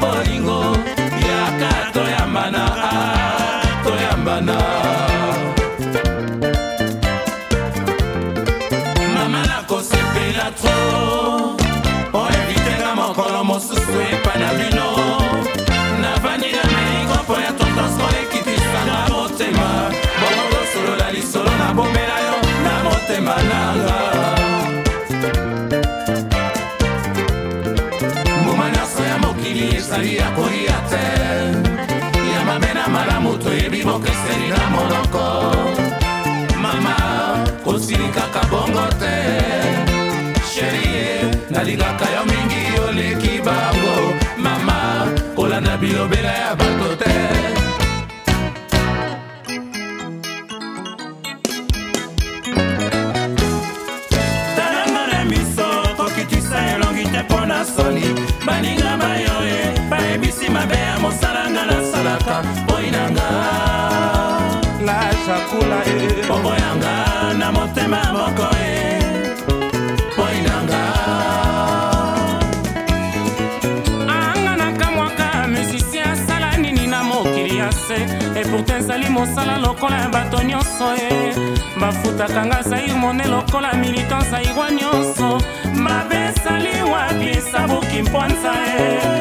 bolingo ya katoyambana atoyambana mokili ezali ya kolia te ya mabe na malamu toyebi bokeseli na monoko mama kosili kaka bongo te sherie nalingaka yo na soni baninga bayoye bayebisi mabe ya mosala nga nasalaka boyinanga la jakula e. boboyanga na motema moko na se epourta ezali mosala lokola ya bato nyonso e eh. bafutaka nga zair mone lokola militan zairwa nyonso mabe esali wapi esabuki mponza e eh.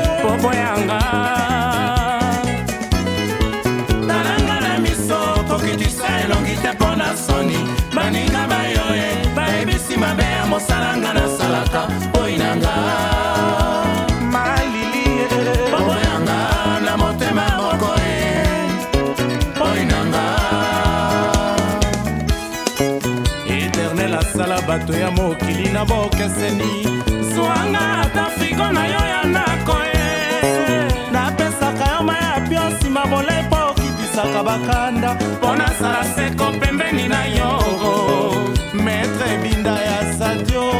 éternel asala bato ya mokili na bokeseni zwanga ata frigo na yo ya ndako e napesaka yo ma ya bio nsima bolei mpo okitisaka bakanda mpo nasala seko pembeni na yo maître binda ya sadio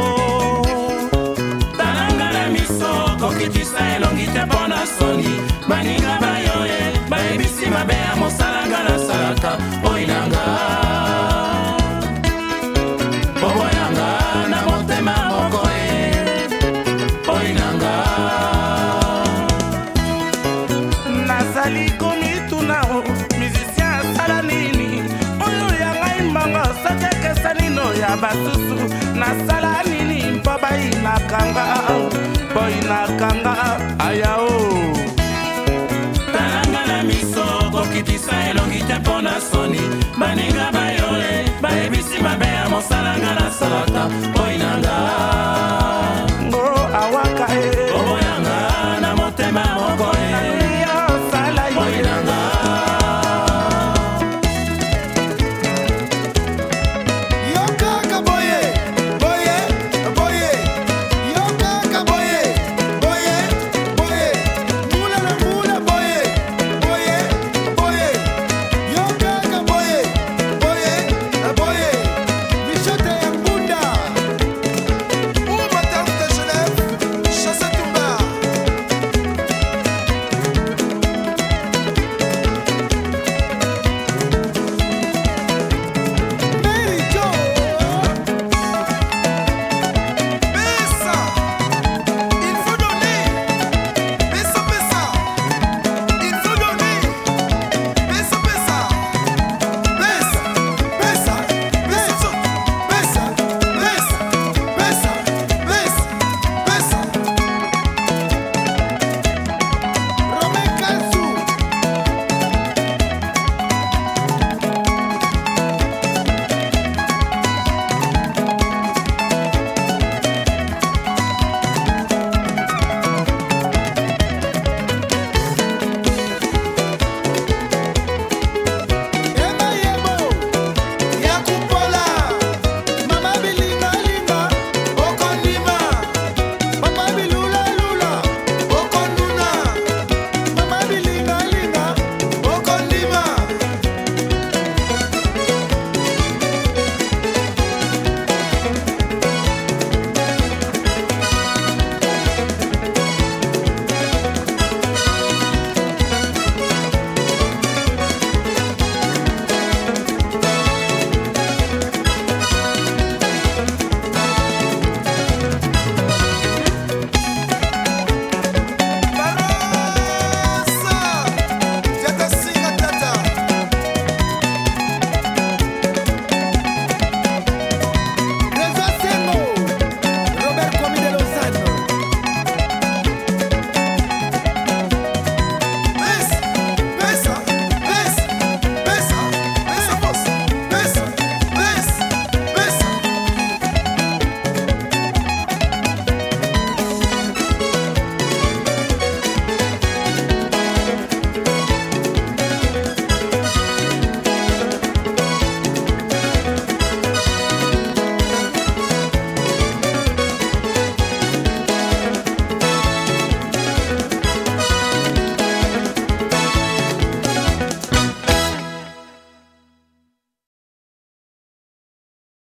talanga na miso kokitisa elongi te mpo na soni baninga bayoye bayebisi mabe ya mosa na basusu nasala nini mpo bayinakanga mpo yinakanga ayao talanga na miso kokitisa elongi te mpo na soni baninga bayole bayebisi mabe ya mosalanga nasalaka